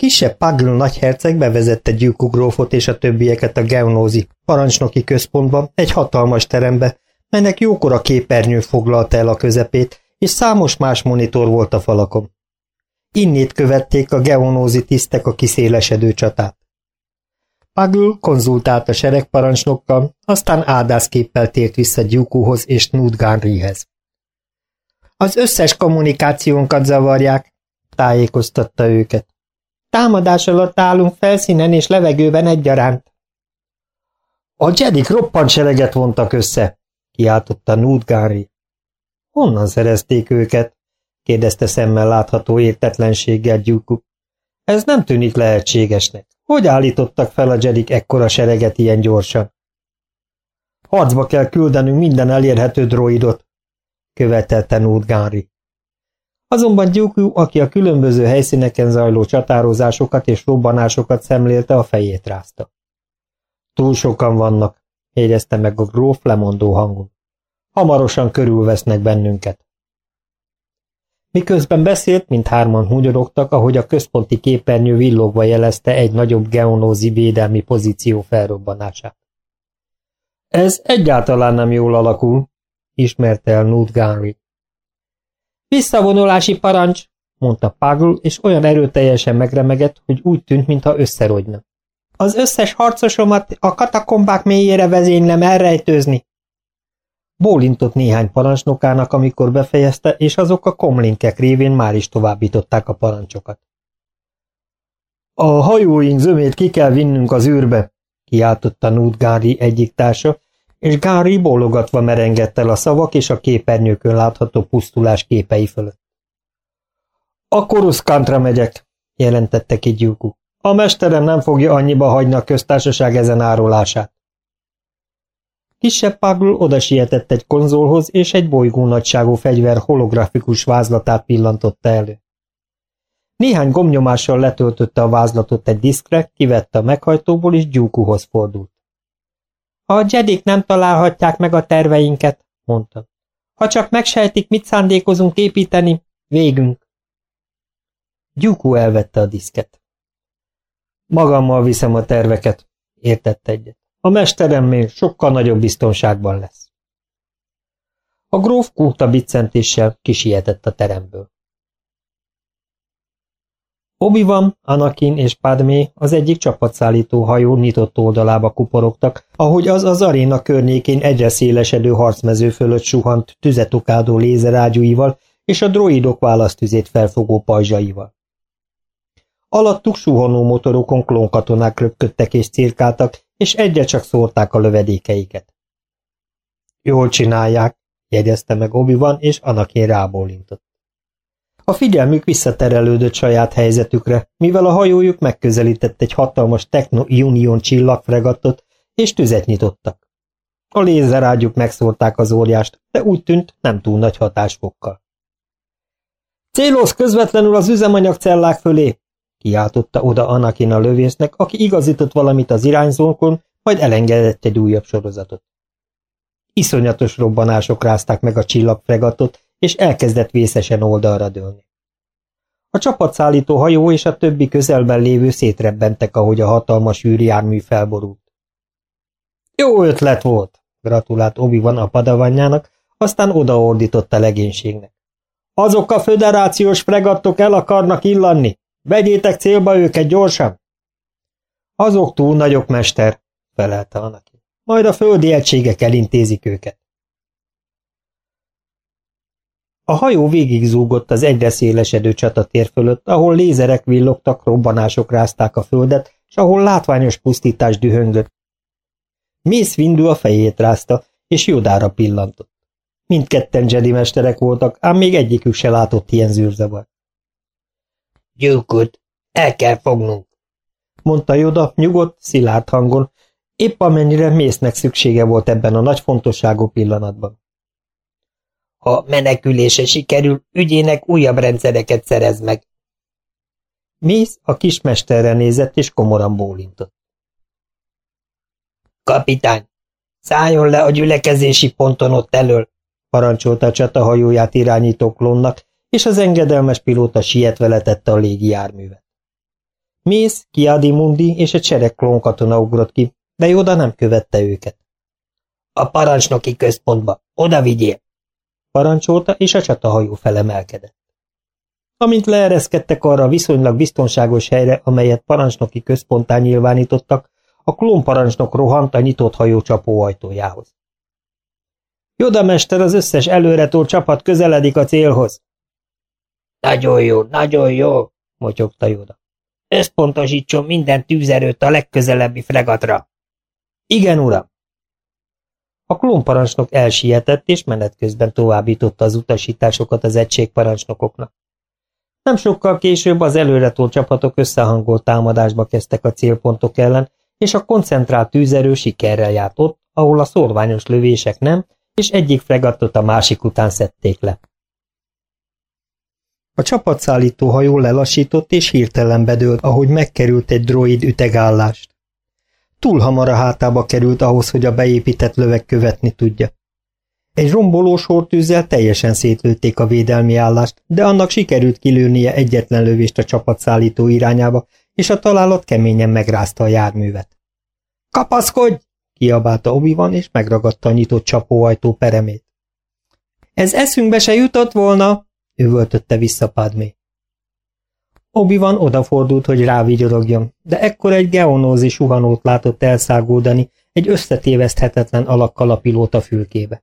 Kisebb Pagl nagyherceg bevezette Gyűkú és a többieket a geonózi parancsnoki központba, egy hatalmas terembe, melynek jókora képernyő foglalta el a közepét, és számos más monitor volt a falakon. Innét követték a geonózi tisztek a kiszélesedő csatát. Pagl konzultált a seregparancsnokkal, aztán ádászképpel tért vissza Gyúkúhoz és Nudgánrihez. Az összes kommunikációnkat zavarják, tájékoztatta őket. Támadás alatt állunk felszínen és levegőben egyaránt. A Jedik roppant sereget vontak össze, kiáltotta Nudgári. Honnan szerezték őket? kérdezte szemmel látható értetlenséggel Gyuku. Ez nem tűnik lehetségesnek. Hogy állítottak fel a Jedik ekkora sereget ilyen gyorsan? Harcba kell küldenünk minden elérhető droidot, követelte Nudgári. Azonban Gyuku, aki a különböző helyszíneken zajló csatározásokat és robbanásokat szemlélte, a fejét rázta. Túl sokan vannak, jegyezte meg a gróf lemondó hangon. Hamarosan körülvesznek bennünket. Miközben beszélt, mint hárman hunyorogtak, ahogy a központi képernyő villogva jelezte egy nagyobb geonózi védelmi pozíció felrobbanását. Ez egyáltalán nem jól alakul, ismerte el Newt. Visszavonulási parancs, mondta Pagl, és olyan erőteljesen megremegett, hogy úgy tűnt, mintha összerogyna. Az összes harcosomat a katakombák mélyére vezénylem elrejtőzni. Bólintott néhány parancsnokának, amikor befejezte, és azok a komlinkek révén már is továbbították a parancsokat. A hajóink zömét ki kell vinnünk az űrbe, kiáltotta Nút Gári egyik társa, és Gári bólogatva merengett el a szavak és a képernyőkön látható pusztulás képei fölött. A Koruszkántra megyek, jelentette ki Gyúku. A mesterem nem fogja annyiba hagyni a köztársaság ezen árulását. Kisebb Pagl oda sietett egy konzolhoz, és egy bolygó nagyságú fegyver holografikus vázlatát pillantotta elő. Néhány gomnyomással letöltötte a vázlatot egy diszkre, kivette a meghajtóból, és Gyúkuhoz fordult. A jedik nem találhatják meg a terveinket, mondta. Ha csak megsejtik, mit szándékozunk építeni, végünk. Gyúkú elvette a diszket. Magammal viszem a terveket, értett egyet. A mesterem még sokkal nagyobb biztonságban lesz. A gróf kúta biccentéssel kisietett a teremből. Obi-Wan, Anakin és Padmé az egyik csapatszállító hajó nyitott oldalába kuporogtak, ahogy az az aréna környékén egyre szélesedő harcmező fölött suhant tüzetokádó lézerágyúival és a droidok választüzét felfogó pajzsaival. Alattuk suhanó motorokon klónkatonák röpködtek és cirkáltak, és egyre csak szórták a lövedékeiket. Jól csinálják, jegyezte meg Obi-Wan, és Anakin rábólintott. A figyelmük visszaterelődött saját helyzetükre, mivel a hajójuk megközelített egy hatalmas Techno Union csillagfregatot, és tüzet nyitottak. A lézerágyuk megszórták az óriást, de úgy tűnt nem túl nagy hatásfokkal. Céloz közvetlenül az üzemanyagcellák fölé, kiáltotta oda Anakin a lövésznek, aki igazított valamit az irányzónkon, majd elengedett egy újabb sorozatot. Iszonyatos robbanások rázták meg a csillagfregatot, és elkezdett vészesen oldalra dőlni. A csapatszállító hajó és a többi közelben lévő szétrebbentek, ahogy a hatalmas űrjármű felborult. Jó ötlet volt, gratulált obi van a padavanyának, aztán odaordított a legénységnek. Azok a föderációs fregattok el akarnak illanni, Vegyétek célba őket gyorsan! Azok túl nagyok, mester, felelte Anaki. Majd a földi egységek elintézik őket. A hajó végig zúgott az egyre szélesedő csatatér fölött, ahol lézerek villogtak, robbanások rázták a földet, és ahol látványos pusztítás dühöngött. Mész Windu a fejét rázta, és Jodára pillantott. Mindketten Jedi mesterek voltak, ám még egyikük se látott ilyen zűrzavar. Gyilkot, el kell fognunk, mondta Joda nyugodt, szilárd hangon, épp amennyire mésznek szüksége volt ebben a nagy fontosságú pillanatban. Ha menekülése sikerül, ügyének újabb rendszereket szerez meg. Mész a kismesterre nézett, és komoran bólintott. Kapitány, szálljon le a gyülekezési ponton ott elől, parancsolta a csatahajóját irányító klónnak, és az engedelmes pilóta sietve letette a légi járművet. Mész, Kiadi Mundi és egy sereg klónkatona ugrott ki, de Joda nem követte őket. A parancsnoki központba, oda vigyél! Parancsolta, és a csatahajó felemelkedett. Amint leereszkedtek arra a viszonylag biztonságos helyre, amelyet parancsnoki központtá nyilvánítottak, a klónparancsnok rohant a nyitott hajó csapóajtójához. Joda mester, az összes előretól csapat közeledik a célhoz. Nagyon jó, nagyon jó, motyogta Joda. Összpontosítson minden tűzerőt a legközelebbi fregatra. Igen, uram. A klónparancsnok elsietett, és menet közben továbbította az utasításokat az egységparancsnokoknak. Nem sokkal később az előretolt csapatok összehangolt támadásba kezdtek a célpontok ellen, és a koncentrált tűzerő sikerrel járt ott, ahol a szorványos lövések nem, és egyik fregattot a másik után szedték le. A csapatszállító hajó lelassított és hirtelen bedőlt, ahogy megkerült egy droid ütegállást. Túl hamar a hátába került ahhoz, hogy a beépített löveg követni tudja. Egy romboló sortűzzel teljesen szétlőtték a védelmi állást, de annak sikerült kilőnie egyetlen lövést a csapatszállító irányába, és a találat keményen megrázta a járművet. – Kapaszkodj! – kiabálta obi és megragadta a nyitott csapóajtó peremét. – Ez eszünkbe se jutott volna! – üvöltötte vissza Padmé. Obi odafordult, hogy rávigyorogjon, de ekkor egy geonózi suhanót látott elszágódani egy összetéveszthetetlen alakkal a pilóta fülkébe.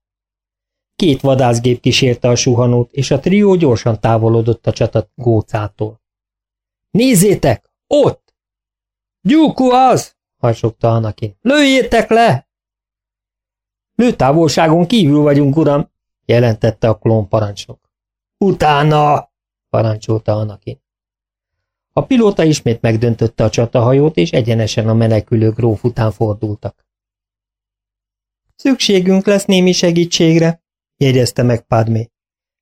Két vadászgép kísérte a suhanót, és a trió gyorsan távolodott a csata gócától. Nézzétek! Ott! Gyúku az! harsogta Anakin. Lőjétek le! Lőtávolságon kívül vagyunk, uram, jelentette a klón parancsnok. Utána! parancsolta Anakin. A pilóta ismét megdöntötte a csatahajót, és egyenesen a menekülő gróf után fordultak. Szükségünk lesz némi segítségre, jegyezte meg Padmé.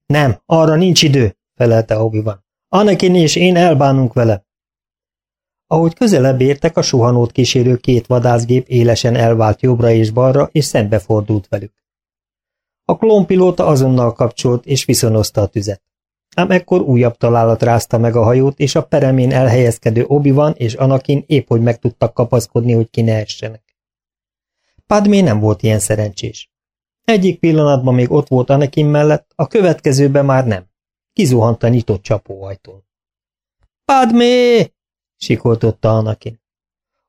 Nem, arra nincs idő, felelte Obi-Wan. Anakin és én elbánunk vele. Ahogy közelebb értek, a suhanót kísérő két vadászgép élesen elvált jobbra és balra, és szembefordult velük. A klónpilóta azonnal kapcsolt, és viszonozta a tüzet. Ám ekkor újabb találat rázta meg a hajót, és a peremén elhelyezkedő obi és Anakin épp hogy meg tudtak kapaszkodni, hogy ki ne essenek. Padmé nem volt ilyen szerencsés. Egyik pillanatban még ott volt Anakin mellett, a következőben már nem. Kizuhant a nyitott csapóajtón. Padmé! sikoltotta Anakin.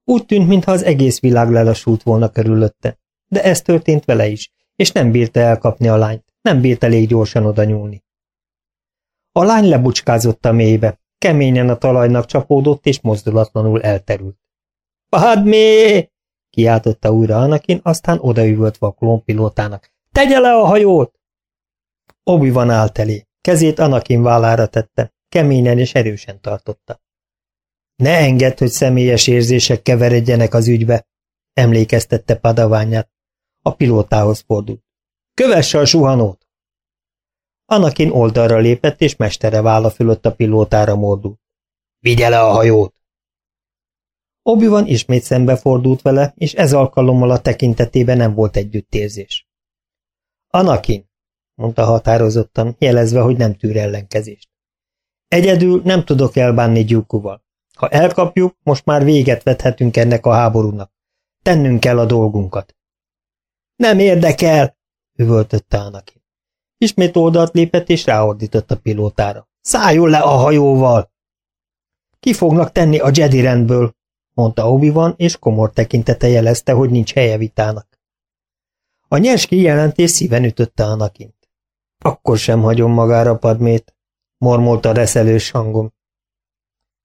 Úgy tűnt, mintha az egész világ lelassult volna körülötte. De ez történt vele is, és nem bírta elkapni a lányt, nem bírt elég gyorsan oda nyúlni. A lány lebucskázott a mélybe, keményen a talajnak csapódott, és mozdulatlanul elterült. Padmé! kiáltotta újra Anakin, aztán odaüvöltve a klónpilótának. Tegye le a hajót! obi van állt elé, kezét Anakin vállára tette, keményen és erősen tartotta. Ne engedd, hogy személyes érzések keveredjenek az ügybe, emlékeztette padaványát. A pilótához fordult. Kövesse a suhanót! Anakin oldalra lépett, és mestere válla fölött a pilótára mordult. Vigye le a hajót! obi van ismét szembefordult vele, és ez alkalommal a tekintetében nem volt együttérzés. Anakin, mondta határozottan, jelezve, hogy nem tűr ellenkezést. Egyedül nem tudok elbánni gyúkuval. Ha elkapjuk, most már véget vethetünk ennek a háborúnak. Tennünk kell a dolgunkat. Nem érdekel, üvöltötte Anakin. Ismét oldalt lépett és ráordított a pilótára. Szálljon le a hajóval! Ki fognak tenni a Jedi rendből, mondta obi és komor tekintete jelezte, hogy nincs helye vitának. A nyers kijelentés szíven ütötte Anakint. Akkor sem hagyom magára Padmét, mormolta reszelős hangom.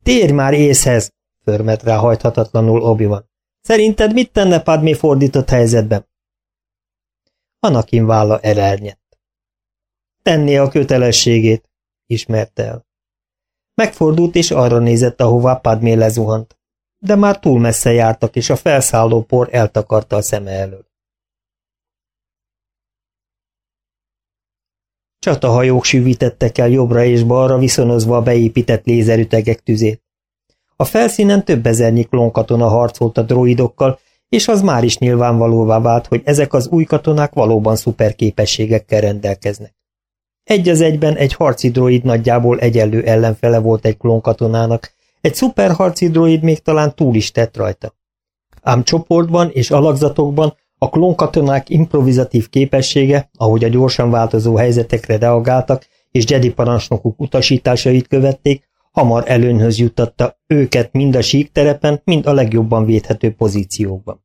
Térj már észhez, förmet rá hajthatatlanul obi -Wan. Szerinted mit tenne Padmé fordított helyzetben? Anakin válla elernyett. Tenné a kötelességét, ismerte el. Megfordult és arra nézett, ahová Padmé lezuhant de már túl messze jártak, és a felszálló por eltakarta a szeme elől. Csatahajók süvítettek el jobbra és balra, viszonozva a beépített lézerütegek tüzét. A felszínen több ezernyi klonkatona harcolt a droidokkal, és az már is nyilvánvalóvá vált, hogy ezek az új katonák valóban szuperképességekkel rendelkeznek. Egy az egyben egy harci droid nagyjából egyenlő ellenfele volt egy klonkatonának, Egy szuperharci droid még talán túl is tett rajta. Ám csoportban és alakzatokban a klónkatonák improvizatív képessége, ahogy a gyorsan változó helyzetekre reagáltak, és Jedi parancsnokuk utasításait követték, hamar előnyhöz juttatta őket mind a síkterepen, mind a legjobban védhető pozíciókban.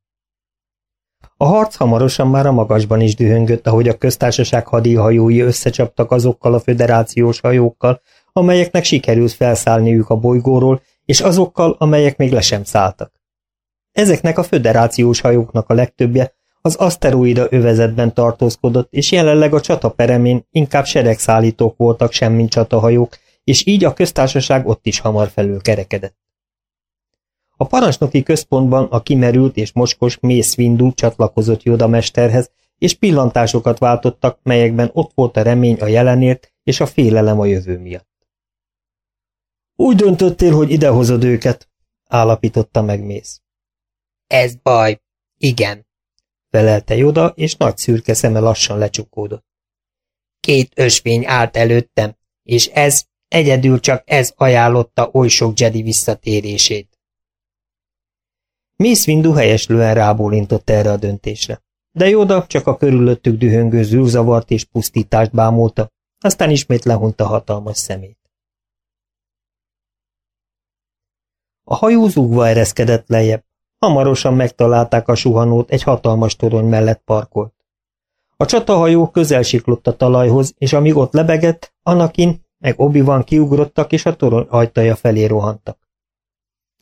A harc hamarosan már a magasban is dühöngött, ahogy a köztársaság hadihajói összecsaptak azokkal a föderációs hajókkal, amelyeknek sikerült felszállniuk a bolygóról, és azokkal, amelyek még le sem szálltak. Ezeknek a föderációs hajóknak a legtöbbje az aszteroida övezetben tartózkodott, és jelenleg a csataperemén inkább seregszállítók voltak semmint csatahajók, és így a köztársaság ott is hamar felül kerekedett. A parancsnoki központban a kimerült és moskos Mace Windu csatlakozott Yoda mesterhez, és pillantásokat váltottak, melyekben ott volt a remény a jelenért és a félelem a jövő miatt. Úgy döntöttél, hogy idehozod őket, állapította meg Mész. Ez baj, igen, felelte Joda, és nagy szürke szeme lassan lecsukódott. Két ösvény állt előttem, és ez, egyedül csak ez ajánlotta oly sok Jedi visszatérését. Mész Windu helyeslően rábólintott erre a döntésre. De Joda csak a körülöttük dühöngő zűrzavart és pusztítást bámulta, aztán ismét lehunta hatalmas szemét. A hajó zúgva ereszkedett lejjebb. Hamarosan megtalálták a suhanót, egy hatalmas torony mellett parkolt. A csatahajó közel siklott a talajhoz, és amíg ott lebegett, Anakin meg Obi-Wan kiugrottak, és a torony ajtaja felé rohantak.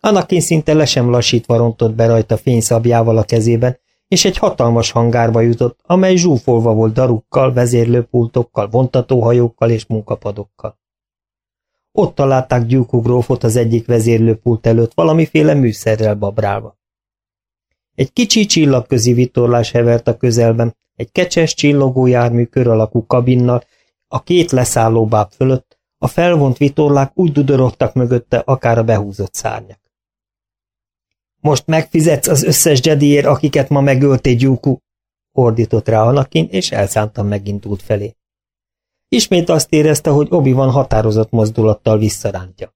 Anakin szinte le sem lassítva rontott be rajta fényszabjával a kezében, és egy hatalmas hangárba jutott, amely zsúfolva volt darukkal, vezérlőpultokkal, vontatóhajókkal és munkapadokkal. Ott találták Gyúkú grófot az egyik vezérlőpult előtt valamiféle műszerrel babrálva. Egy kicsi csillagközi vitorlás hevert a közelben, egy kecses csillogó jármű kör alakú kabinnal, a két leszállóbáb fölött, a felvont vitorlák úgy dudorogtak mögötte, akár a behúzott szárnyak. Most megfizetsz az összes Jediért, akiket ma megölté Gyúkú, ordított rá Anakin, és elszántan megindult felé. Ismét azt érezte, hogy obi van határozott mozdulattal visszarántja.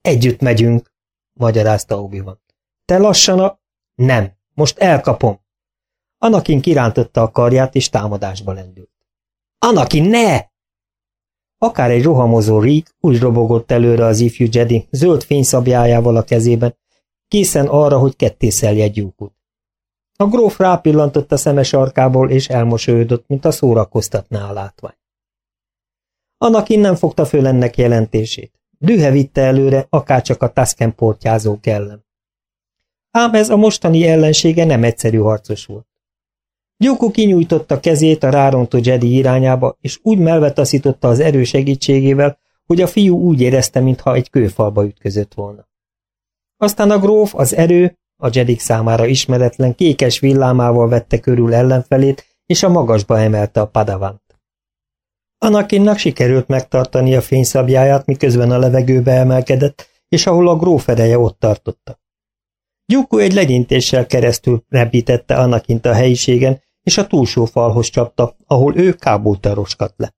Együtt megyünk, magyarázta obi van. Te lassan a... Nem, most elkapom. Anakin kirántotta a karját, és támadásba lendült. Anakin, ne! Akár egy rohamozó Reek úgy robogott előre az ifjú Jedi, zöld fényszabjájával a kezében, készen arra, hogy kettészelje gyúkut. A gróf rápillantott a szemes arkából, és elmosődött, mint a szórakoztatná a látvány. Anakin nem fogta föl ennek jelentését. Dühe vitte előre, akárcsak a Tusken portyázók ellen. Ám ez a mostani ellensége nem egyszerű harcos volt. Gyuku kinyújtotta kezét a rárontó Jedi irányába, és úgy melvetaszította az erő segítségével, hogy a fiú úgy érezte, mintha egy kőfalba ütközött volna. Aztán a gróf az erő, a Jedik számára ismeretlen kékes villámával vette körül ellenfelét, és a magasba emelte a padavant. Anakinnak sikerült megtartani a fényszabjáját, miközben a levegőbe emelkedett, és ahol a gróf ereje ott tartotta. Gyuku egy legyintéssel keresztül repítette Anakint a helyiségen, és a túlsó falhoz csapta, ahol ő kábulta le.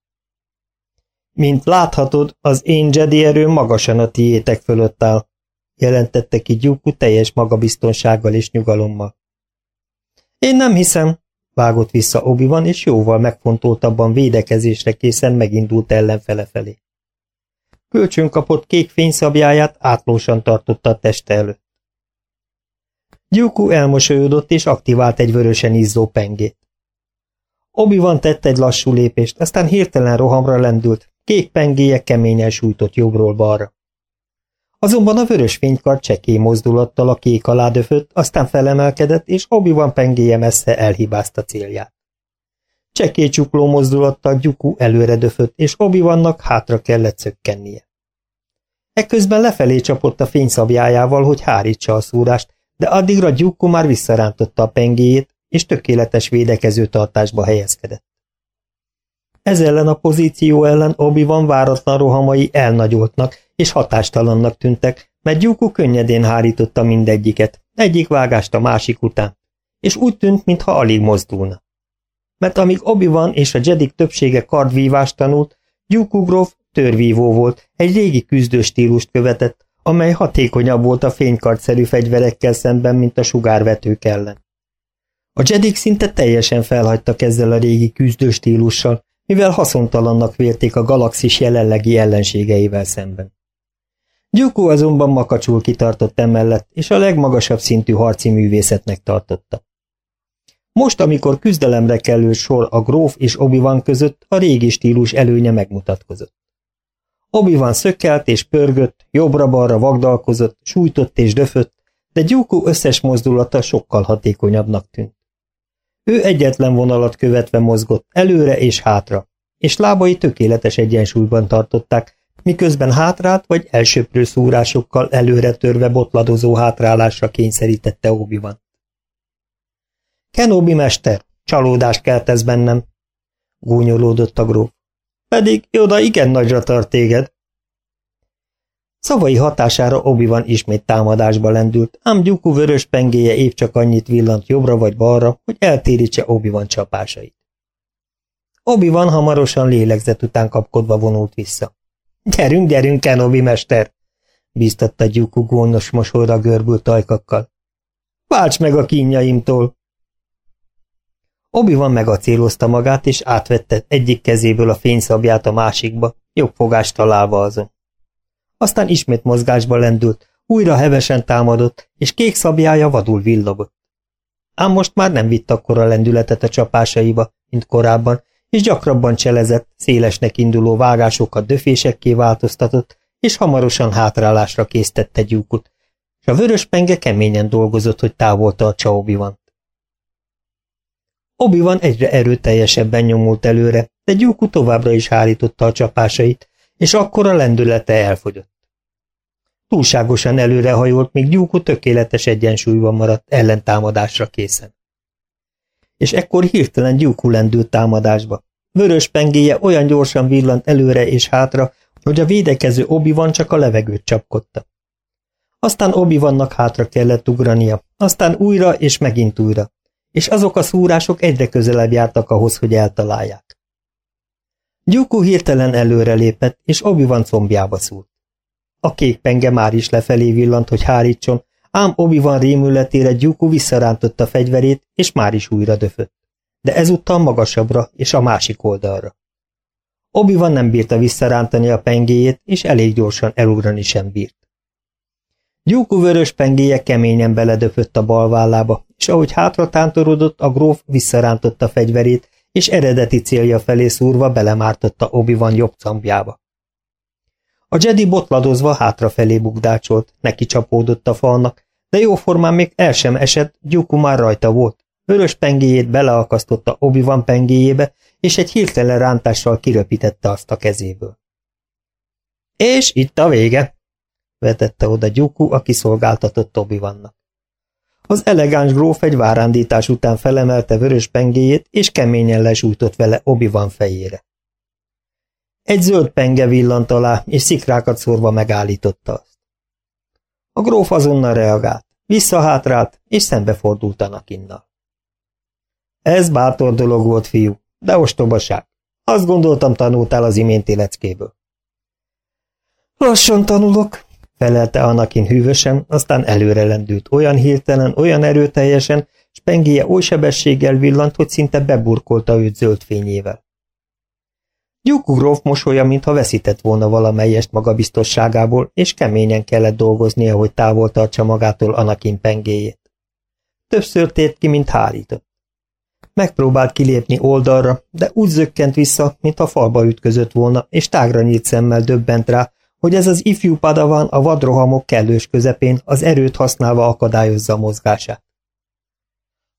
Mint láthatod, az én Jedi erő magasan a tiétek fölött áll, jelentette ki Gyuku teljes magabiztonsággal és nyugalommal. Én nem hiszem, vágott vissza obi van és jóval megfontoltabban védekezésre készen megindult ellenfele felé. Kölcsön kapott kék fényszabjáját átlósan tartotta a teste előtt. Gyuku elmosolyodott és aktivált egy vörösen izzó pengét. obi van tett egy lassú lépést, aztán hirtelen rohamra lendült, kék pengéje keményen sújtott jobbról balra. Azonban a vörös fénykar csekély mozdulattal a kék alá döfött, aztán felemelkedett, és Obi-Wan pengéje messze elhibázta célját. Csekély csukló mozdulattal Gyuku előre döfött, és obi hátra kellett szökkennie. Ekközben lefelé csapott a fényszabjájával, hogy hárítsa a szúrást, de addigra Gyuku már visszarántotta a pengéjét, és tökéletes védekező tartásba helyezkedett. Ez ellen a pozíció ellen Obi-Wan váratlan rohamai elnagyoltnak, és hatástalannak tűntek, mert Gyúkú könnyedén hárította mindegyiket, egyik vágást a másik után, és úgy tűnt, mintha alig mozdulna. Mert amíg obi van és a Jedik többsége kardvívást tanult, Gyúkú gróf törvívó volt, egy régi küzdő stílust követett, amely hatékonyabb volt a fénykartszerű fegyverekkel szemben, mint a sugárvetők ellen. A Jedik szinte teljesen felhagytak ezzel a régi küzdő stílussal, mivel haszontalannak vérték a galaxis jelenlegi ellenségeivel szemben. Gyuku azonban makacsul kitartott emellett, és a legmagasabb szintű harci művészetnek tartotta. Most, amikor küzdelemre kellő sor a gróf és obi között, a régi stílus előnye megmutatkozott. obi szökkelt és pörgött, jobbra-balra vagdalkozott, sújtott és döfött, de Gyuku összes mozdulata sokkal hatékonyabbnak tűnt. Ő egyetlen vonalat követve mozgott, előre és hátra, és lábai tökéletes egyensúlyban tartották, miközben hátrált vagy elsöprő szúrásokkal előre törve botladozó hátrálásra kényszerítette obi -Wan. Kenobi mester, csalódást keltesz bennem, gúnyolódott a gróf. Pedig oda igen nagyra tart téged. Szavai hatására obi van ismét támadásba lendült, ám gyúkú vörös pengéje épp csak annyit villant jobbra vagy balra, hogy eltérítse obi van csapásait. obi van hamarosan lélegzet után kapkodva vonult vissza. Gyerünk, gyerünk, Kenobi mester! bíztatta gyúkú gónos mosolyra görbült ajkakkal. Válts meg a kínjaimtól! Obi-Wan megacélozta magát, és átvette egyik kezéből a fényszabját a másikba, jobb fogást találva azon. Aztán ismét mozgásba lendült, újra hevesen támadott, és kék szabjája vadul villogott. Ám most már nem vitt akkora lendületet a csapásaiba, mint korábban, és gyakrabban cselezett, szélesnek induló vágásokat döfésekké változtatott, és hamarosan hátrálásra késztette gyúkut, és a vörös penge keményen dolgozott, hogy távol tartsa obi -Wan. obi van egyre erőteljesebben nyomult előre, de gyúkú továbbra is hárította a csapásait, és akkor a lendülete elfogyott. Túlságosan előrehajolt, míg gyúkú tökéletes egyensúlyban maradt ellentámadásra készen és ekkor hirtelen gyúkú lendült támadásba. Vörös pengéje olyan gyorsan villant előre és hátra, hogy a védekező obi van csak a levegőt csapkodta. Aztán obi vannak hátra kellett ugrania, aztán újra és megint újra, és azok a szúrások egyre közelebb jártak ahhoz, hogy eltalálják. Gyúkú hirtelen előre lépett, és obi van combjába szúrt. A kék penge már is lefelé villant, hogy hárítson, ám Obi-Wan rémületére Gyuku visszarántotta fegyverét, és már is újra döfött. De ezúttal magasabbra és a másik oldalra. Obi-Wan nem bírta visszarántani a pengéjét, és elég gyorsan elugrani sem bírt. Gyúkú vörös pengéje keményen beledöfött a bal vállába, és ahogy hátra tántorodott, a gróf visszarántotta fegyverét, és eredeti célja felé szúrva belemártotta Obi-Wan jobb cambjába. A Jedi botladozva hátrafelé bukdácsolt, neki csapódott a falnak, de jóformán még el sem esett, Gyuku már rajta volt. Vörös pengéjét beleakasztotta Obi-Wan pengéjébe, és egy hirtelen rántással kiröpítette azt a kezéből. És itt a vége, vetette oda Gyuku a kiszolgáltatott obi -Wannak. Az elegáns gróf egy várándítás után felemelte vörös pengéjét, és keményen lesújtott vele Obi-Wan fejére. Egy zöld penge villant alá, és szikrákat szórva megállította azt. A gróf azonnal reagált, visszahátrált, és szembefordult Anakinnal. Ez bátor dolog volt, fiú, de ostobaság. Azt gondoltam, tanultál az iménti leckéből. Lassan tanulok, felelte Anakin hűvösen, aztán előre lendült, olyan hirtelen, olyan erőteljesen, s pengéje oly sebességgel villant, hogy szinte beburkolta őt zöld fényével. Gyukugrov mosolya, mintha veszített volna valamelyest magabiztosságából, és keményen kellett dolgoznia, hogy távol tartsa magától Anakin pengéjét. Többször tért ki, mint hárított. Megpróbált kilépni oldalra, de úgy zökkent vissza, mintha falba ütközött volna, és tágra nyílt szemmel döbbent rá, hogy ez az ifjú padavan a vadrohamok kellős közepén az erőt használva akadályozza a mozgását.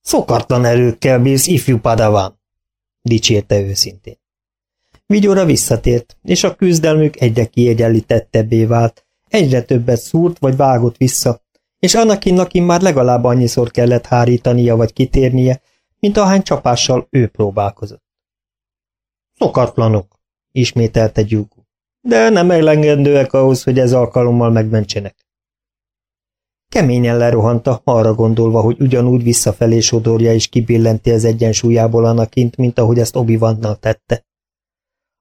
Szokatlan erőkkel bírsz, ifjú padavan, dicsérte őszintén. Vigyóra visszatért, és a küzdelmük egyre kiegyenlítettebbé vált, egyre többet szúrt vagy vágott vissza, és Anakinnak már legalább annyiszor kellett hárítania vagy kitérnie, mint ahány csapással ő próbálkozott. Szokatlanok, ismételte Gyúgú, de nem elengedőek ahhoz, hogy ez alkalommal megmentsenek. Keményen lerohanta, arra gondolva, hogy ugyanúgy visszafelé sodorja és kibillenti az egyensúlyából Anakint, mint ahogy ezt obi tette.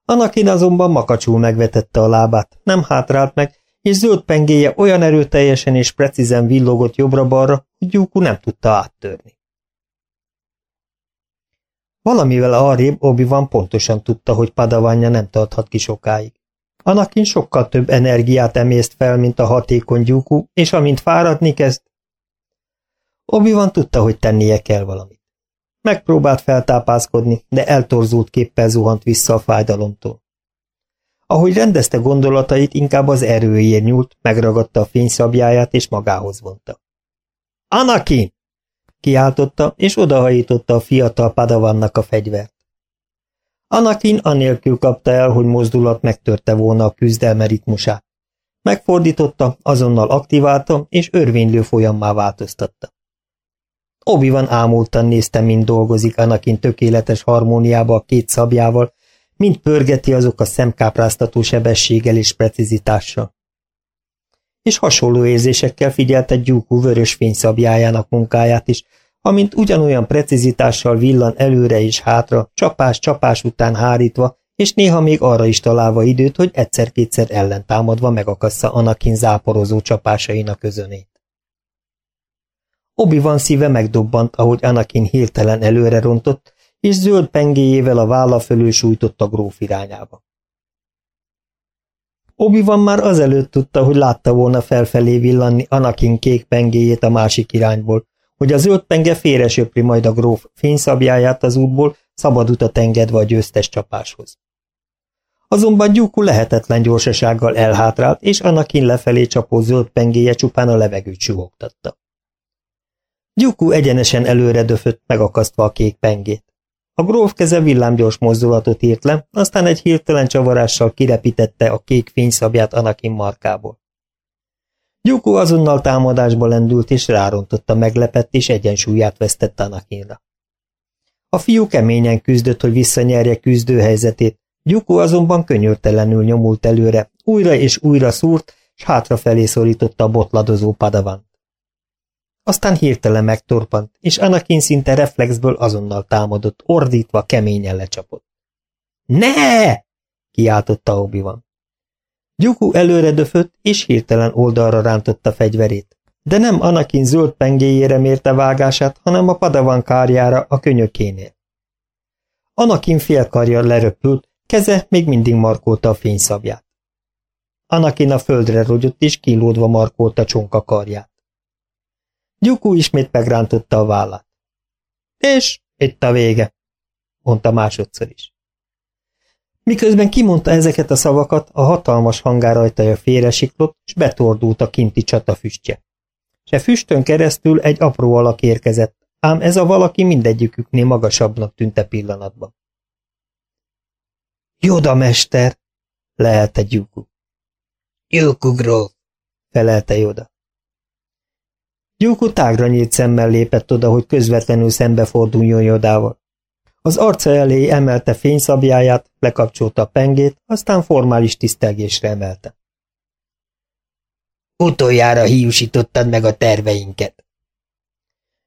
Anakin azonban makacsul megvetette a lábát, nem hátrált meg, és zöld pengéje olyan erőteljesen és precízen villogott jobbra-balra, hogy Gyúku nem tudta áttörni. Valamivel arrébb obi van pontosan tudta, hogy padavanya nem tarthat ki sokáig. Anakin sokkal több energiát emészt fel, mint a hatékony gyúkú, és amint fáradni kezd, obi van tudta, hogy tennie kell valamit. Megpróbált feltápászkodni, de eltorzult képpel zuhant vissza a fájdalomtól. Ahogy rendezte gondolatait, inkább az erőjéért nyúlt, megragadta a fényszabjáját és magához vonta. – Anakin! – kiáltotta, és odahajította a fiatal padavannak a fegyvert. Anakin anélkül kapta el, hogy mozdulat megtörte volna a küzdelme ritmusát. Megfordította, azonnal aktiválta, és örvénylő folyammá változtatta. Obi-Wan ámultan nézte, mint dolgozik Anakin tökéletes harmóniába a két szabjával, mint pörgeti azok a szemkápráztató sebességgel és precizitással. És hasonló érzésekkel figyelte Gyúkú vörös fényszabjájának munkáját is, amint ugyanolyan precizitással villan előre és hátra, csapás-csapás után hárítva, és néha még arra is találva időt, hogy egyszer-kétszer ellentámadva megakassza Anakin záporozó csapásainak közönét. Obi van szíve megdobbant, ahogy Anakin hirtelen előre rontott, és zöld pengéjével a válla fölül sújtott a gróf irányába. obi van már azelőtt tudta, hogy látta volna felfelé villanni Anakin kék pengéjét a másik irányból, hogy a zöld penge félresöpri majd a gróf fényszabjáját az útból, szabad utat engedve a győztes csapáshoz. Azonban Gyúku lehetetlen gyorsasággal elhátrált, és Anakin lefelé csapó zöld pengéje csupán a levegőt suhogtatta. Gyúku egyenesen előre döfött, megakasztva a kék pengét. A gróf keze villámgyors mozdulatot írt le, aztán egy hirtelen csavarással kirepítette a kék fényszabját Anakin markából. Gyuko azonnal támadásba lendült, és rárontotta meglepett, és egyensúlyát vesztett Anakinra. A fiú keményen küzdött, hogy visszanyerje küzdőhelyzetét, Gyuko azonban könyörtelenül nyomult előre, újra és újra szúrt, s hátrafelé szorította a botladozó padavant. Aztán hirtelen megtorpant, és Anakin szinte reflexből azonnal támadott, ordítva keményen lecsapott. Ne! kiáltotta obi -Wan. Gyuku előre döfött, és hirtelen oldalra rántotta fegyverét. De nem Anakin zöld pengéjére mérte vágását, hanem a padavan kárjára a könyökénél. Anakin félkarja leröpült, keze még mindig markolta a fényszabját. Anakin a földre rogyott, és kilódva markolta csonka karját. Gyuku ismét megrántotta a vállát. És itt a vége, mondta másodszor is. Miközben kimondta ezeket a szavakat, a hatalmas hangárajtaja félresiklott, s betordult a kinti csata füstje. Se füstön keresztül egy apró alak érkezett, ám ez a valaki mindegyiküknél magasabbnak tűnte pillanatban. Joda mester, lehelte Gyuku. Gyuku gróf, felelte Joda. Gyuku tágra nyílt szemmel lépett oda, hogy közvetlenül szembeforduljon Jodával. Az arca elé emelte fényszabjáját, lekapcsolta a pengét, aztán formális tisztelgésre emelte. Utoljára hiúsítottad meg a terveinket.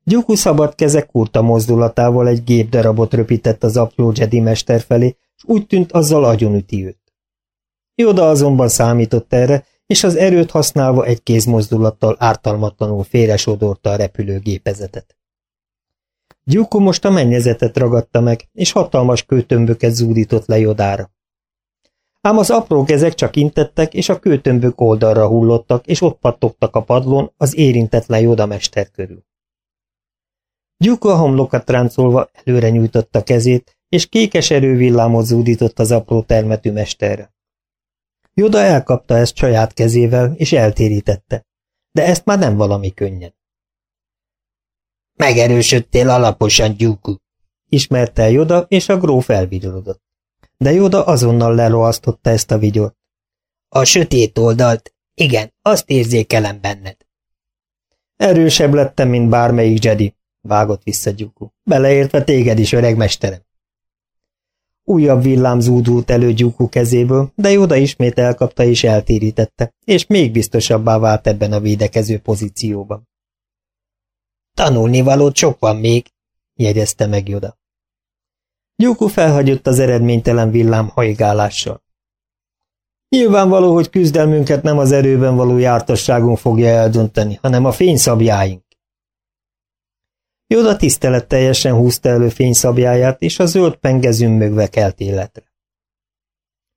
Gyuku szabad keze kurta mozdulatával egy gépdarabot röpített az apró Jedi mester felé, és úgy tűnt azzal agyonüti őt. Joda azonban számított erre, és az erőt használva egy kézmozdulattal ártalmatlanul félresodorta a repülőgépezetet. Gyuku most a mennyezetet ragadta meg, és hatalmas kőtömböket zúdított le Jodára. Ám az apró kezek csak intettek, és a kőtömbök oldalra hullottak, és ott pattogtak a padlón az érintetlen Joda mester körül. Gyuku a homlokat ráncolva előre nyújtotta kezét, és kékes erővillámot zúdított az apró termetű mesterre. Joda elkapta ezt saját kezével, és eltérítette, de ezt már nem valami könnyen. Megerősödtél alaposan, Gyuku, ismerte el Joda, és a gróf elvigyorodott. De Joda azonnal lerohasztotta ezt a vigyort. A sötét oldalt, igen, azt érzékelem benned. Erősebb lettem, mint bármelyik Jedi, vágott vissza Gyuku, beleértve téged is, öreg mesterem. Újabb villám zúdult elő Gyuku kezéből, de Joda ismét elkapta és eltérítette, és még biztosabbá vált ebben a védekező pozícióban. Tanulnivalót sok van még, jegyezte meg Joda. Gyuku felhagyott az eredménytelen villám hajgálással. Nyilvánvaló, hogy küzdelmünket nem az erőben való jártasságunk fogja eldönteni, hanem a fényszabjáink. Joda tiszteletteljesen húzta elő fényszabjáját, és a zöld penge zümmögve kelt életre.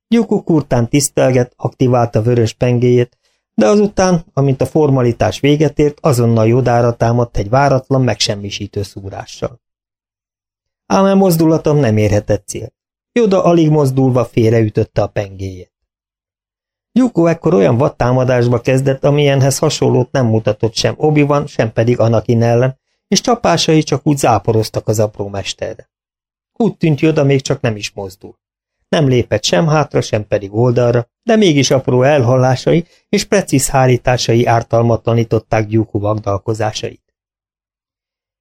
Gyuku kurtán tisztelget, aktiválta vörös pengéjét, de azután, amint a formalitás véget ért, azonnal Jodára támadt egy váratlan, megsemmisítő szúrással. Ám a mozdulatom nem érhetett cél. Joda alig mozdulva félreütötte a pengéjét. Gyuko ekkor olyan vadtámadásba kezdett, amilyenhez hasonlót nem mutatott sem obi van, sem pedig Anakin ellen, és csapásai csak úgy záporoztak az apró mesterre. Úgy tűnt Joda még csak nem is mozdul. Nem lépett sem hátra, sem pedig oldalra, de mégis apró elhallásai és precíz hárításai ártalmatlanították Gyuku vagdalkozásait.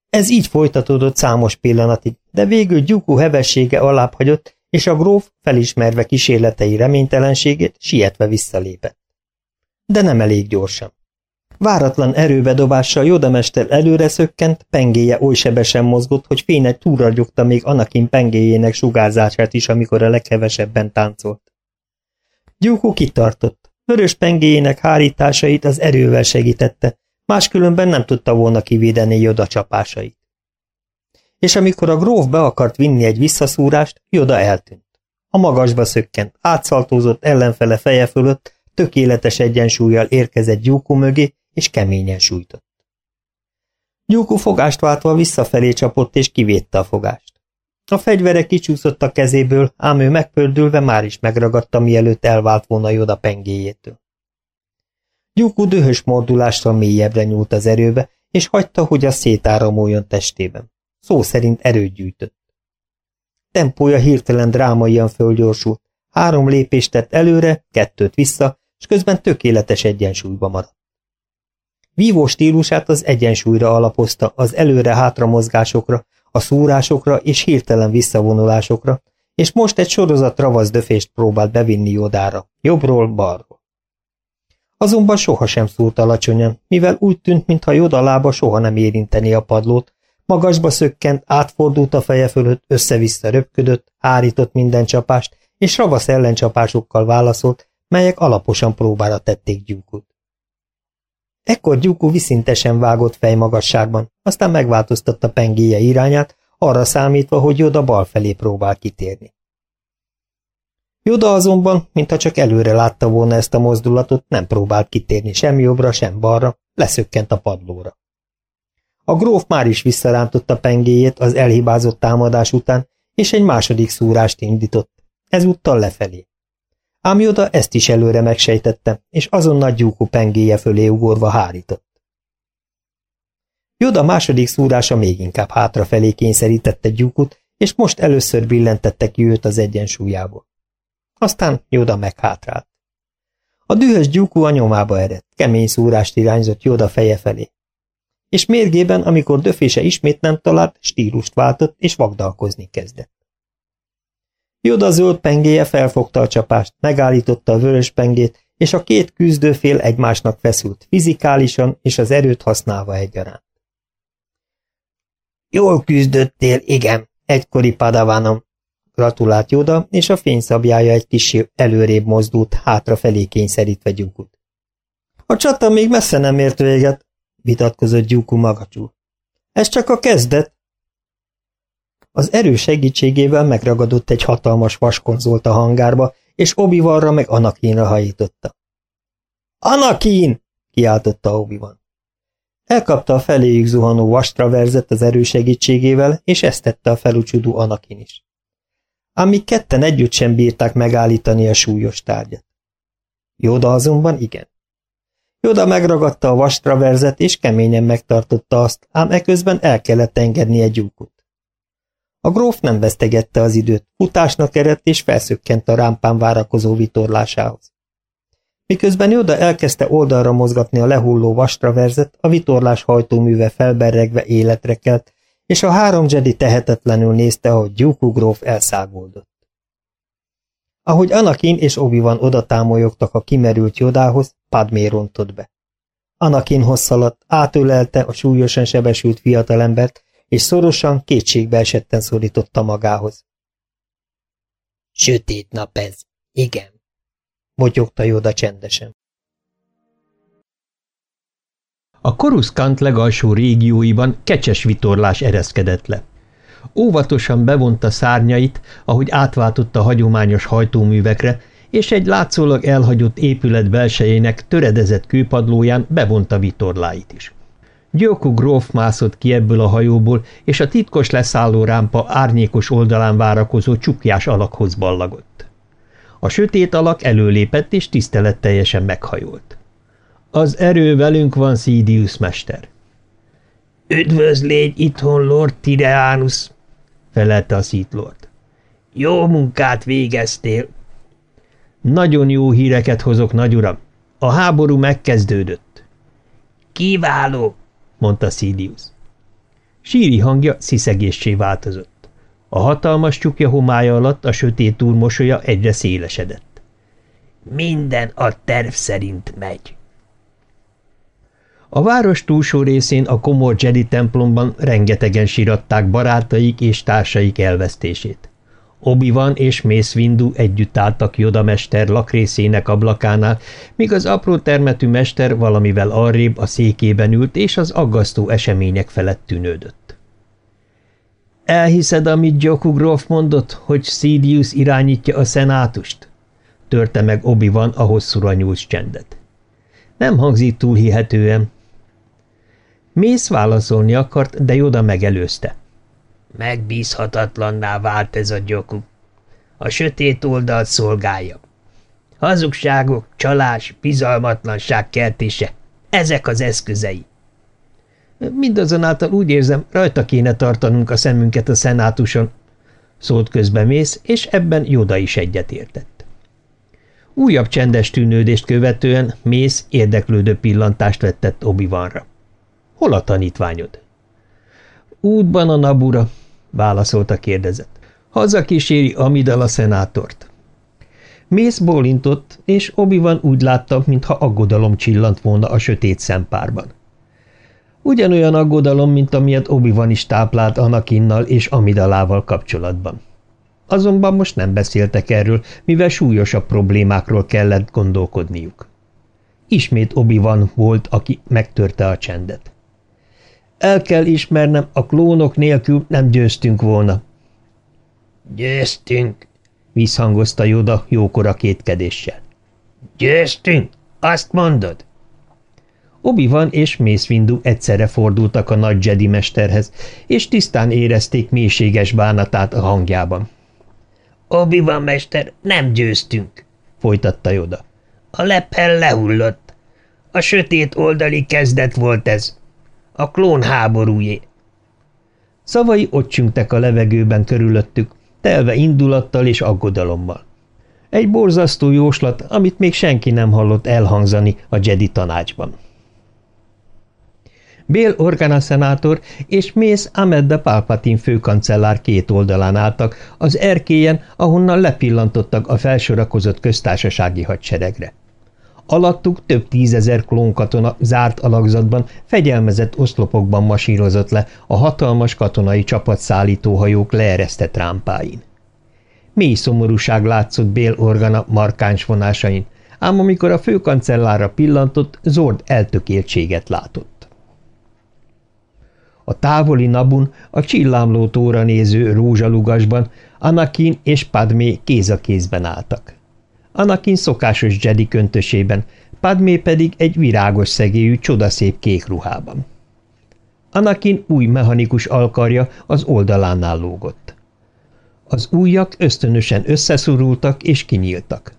Ez így folytatódott számos pillanatig, de végül Gyuku hevessége alább hagyott, és a gróf, felismerve kísérletei reménytelenségét, sietve visszalépett. De nem elég gyorsan. Váratlan erőbedobással Jodamester előre szökkent, pengéje oly sebesen mozgott, hogy fénye túragyogta még Anakin pengéjének sugárzását is, amikor a leghevesebben táncolt. Gyúkú kitartott. Vörös pengéjének hárításait az erővel segítette, máskülönben nem tudta volna kivédeni Joda csapásait. És amikor a gróf be akart vinni egy visszaszúrást, Joda eltűnt. A magasba szökkent, átszaltózott ellenfele feje fölött, tökéletes egyensúlyjal érkezett Gyúkú mögé, és keményen sújtott. Gyúkú fogást váltva visszafelé csapott, és kivédte a fogást. A fegyvere kicsúszott a kezéből, ám ő megpördülve már is megragadta, mielőtt elvált volna Joda pengéjétől. Gyúkú dühös mordulással mélyebbre nyúlt az erőbe, és hagyta, hogy a szétáramoljon testében. Szó szerint erőt gyűjtött. Tempója hirtelen drámaian fölgyorsult, három lépést tett előre, kettőt vissza, és közben tökéletes egyensúlyba maradt. Vívó stílusát az egyensúlyra alapozta, az előre-hátra mozgásokra, a szúrásokra és hirtelen visszavonulásokra, és most egy sorozat ravaszdöfést próbált bevinni Jodára, jobbról, balról. Azonban sohasem szúrt alacsonyan, mivel úgy tűnt, mintha Joda lába soha nem érinteni a padlót, magasba szökkent, átfordult a feje fölött, össze-vissza röpködött, hárított minden csapást, és ravasz ellencsapásokkal válaszolt, melyek alaposan próbára tették gyúkut. Ekkor Gyuku viszintesen vágott fejmagasságban, aztán megváltoztatta pengéje irányát, arra számítva, hogy Joda bal felé próbál kitérni. Joda azonban, mintha csak előre látta volna ezt a mozdulatot, nem próbált kitérni sem jobbra, sem balra, leszökkent a padlóra. A gróf már is visszarántotta pengéjét az elhibázott támadás után, és egy második szúrást indított, ezúttal lefelé. Ám Joda ezt is előre megsejtette, és azonnal gyúkú pengéje fölé ugorva hárított. Joda második szúrása még inkább hátrafelé kényszerítette gyúkut, és most először billentette ki őt az egyensúlyából. Aztán Joda meghátrált. A dühös gyúkú a nyomába eredt, kemény szúrást irányzott Joda feje felé. És mérgében, amikor döfése ismét nem talált, stílust váltott, és vagdalkozni kezdett. Joda zöld pengéje felfogta a csapást, megállította a vörös pengét, és a két küzdőfél egymásnak feszült, fizikálisan és az erőt használva egyaránt. Jól küzdöttél, igen, egykori padavánom, gratulált Joda, és a fényszabjája egy kis előrébb mozdult, hátrafelé kényszerítve gyúkut. A csata még messze nem ért véget, vitatkozott gyúkú magacsul. Ez csak a kezdet. Az erő segítségével megragadott egy hatalmas vaskonzolt a hangárba, és obi meg Anakinra hajította. Anakin! kiáltotta obi -Wan. Elkapta a feléjük zuhanó vastraverzet az erő segítségével, és ezt tette a felucsudó Anakin is. Ám míg ketten együtt sem bírták megállítani a súlyos tárgyat. Joda azonban igen. Joda megragadta a vastraverzet, és keményen megtartotta azt, ám eközben el kellett engedni egy lyukot. A gróf nem vesztegette az időt, futásnak eredt és felszökkent a rámpán várakozó vitorlásához. Miközben Joda elkezdte oldalra mozgatni a lehulló vastraverzet, a vitorlás hajtóműve felberregve életre kelt, és a három Jedi tehetetlenül nézte, ahogy Gyúkú gróf elszágoldott. Ahogy Anakin és Obi-Wan oda támolyogtak a kimerült Jodához, Padmé rontott be. Anakin hosszalatt, átölelte a súlyosan sebesült fiatalembert, és szorosan, kétségbe esetten szorította magához. Sötét nap ez, igen, motyogta Joda csendesen. A Koruszkant legalsó régióiban kecses vitorlás ereszkedett le. Óvatosan bevonta szárnyait, ahogy átváltott a hagyományos hajtóművekre, és egy látszólag elhagyott épület belsejének töredezett kőpadlóján bevonta vitorláit is. Gyoku gróf mászott ki ebből a hajóból, és a titkos leszálló rámpa árnyékos oldalán várakozó csukjás alakhoz ballagott. A sötét alak előlépett, és tiszteletteljesen meghajolt. Az erő velünk van, Sidius mester. Üdvözlégy itthon, Lord Tireanus, felelte a szítlord. Jó munkát végeztél. Nagyon jó híreket hozok, nagyuram. A háború megkezdődött. Kiváló, mondta Sidius. Síri hangja sziszegéssé változott. A hatalmas csukja homája alatt a sötét túrmosolya egyre szélesedett. Minden a terv szerint megy. A város túlsó részén a komor Jedi templomban rengetegen siratták barátaik és társaik elvesztését. Obi-Wan és Mace Windu együtt álltak Yoda mester lakrészének ablakánál, míg az apró termetű mester valamivel arrébb a székében ült, és az aggasztó események felett tűnődött. Elhiszed, amit Joku Groff mondott, hogy Sidious irányítja a szenátust? Törte meg Obi-Wan a hosszúra nyúlsz csendet. Nem hangzik túl hihetően, Mész válaszolni akart, de Joda megelőzte. Megbízhatatlanná vált ez a gyoku. A sötét oldalt szolgálja. Hazugságok, csalás, bizalmatlanság kertése. Ezek az eszközei. Mindazonáltal úgy érzem, rajta kéne tartanunk a szemünket a szenátuson, szólt közbe Mész, és ebben Joda is egyetértett. Újabb csendes tűnődést követően Mész érdeklődő pillantást vettett Obi-Wanra. Hol a tanítványod? Útban a Nabura, válaszolta kérdezett. Haza kíséri Amidala szenátort. Mész bólintott, és obi van úgy látta, mintha aggodalom csillant volna a sötét szempárban. Ugyanolyan aggodalom, mint amilyet obi van is táplált Anakinnal és Amidalával kapcsolatban. Azonban most nem beszéltek erről, mivel súlyosabb problémákról kellett gondolkodniuk. Ismét obi van volt, aki megtörte a csendet. El kell ismernem, a klónok nélkül nem győztünk volna. Győztünk, visszhangozta Joda jókora kétkedéssel. Győztünk? Azt mondod? Obi-Wan és Mace Windu egyszerre fordultak a nagy Jedi mesterhez, és tisztán érezték mélységes bánatát a hangjában. Obi-Wan mester, nem győztünk, folytatta Joda. A leppel lehullott. A sötét oldali kezdet volt ez. A klón háborújé. Szavai ott a levegőben körülöttük, telve indulattal és aggodalommal. Egy borzasztó jóslat, amit még senki nem hallott elhangzani a Jedi tanácsban. Bél Organa szenátor és Mész Amedda Palpatine főkancellár két oldalán álltak, az erkélyen, ahonnan lepillantottak a felsorakozott köztársasági hadseregre. Alattuk több tízezer klónkatona zárt alakzatban, fegyelmezett oszlopokban masírozott le a hatalmas katonai csapatszállítóhajók leeresztett rámpáin. Mély szomorúság látszott Bél organa markáns vonásain, ám amikor a főkancellára pillantott, Zord eltökéltséget látott. A távoli nabun, a csillámló tóra néző rózsalugasban Anakin és Padmé kéz a kézben álltak. Anakin szokásos Jedi köntösében, Padmé pedig egy virágos szegélyű, csodaszép kék ruhában. Anakin új mechanikus alkarja az oldalánál lógott. Az ujjak ösztönösen összeszorultak és kinyíltak.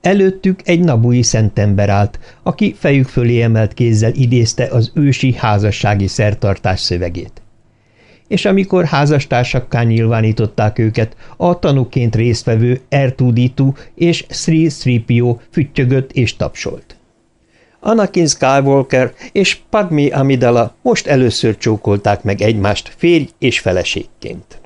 Előttük egy nabui szentember állt, aki fejük fölé emelt kézzel idézte az ősi házassági szertartás szövegét és amikor házastársakká nyilvánították őket, a tanúként résztvevő R2D2 és Sri Sripio füttyögött és tapsolt. Anakin Skywalker és Padmé Amidala most először csókolták meg egymást férj és feleségként.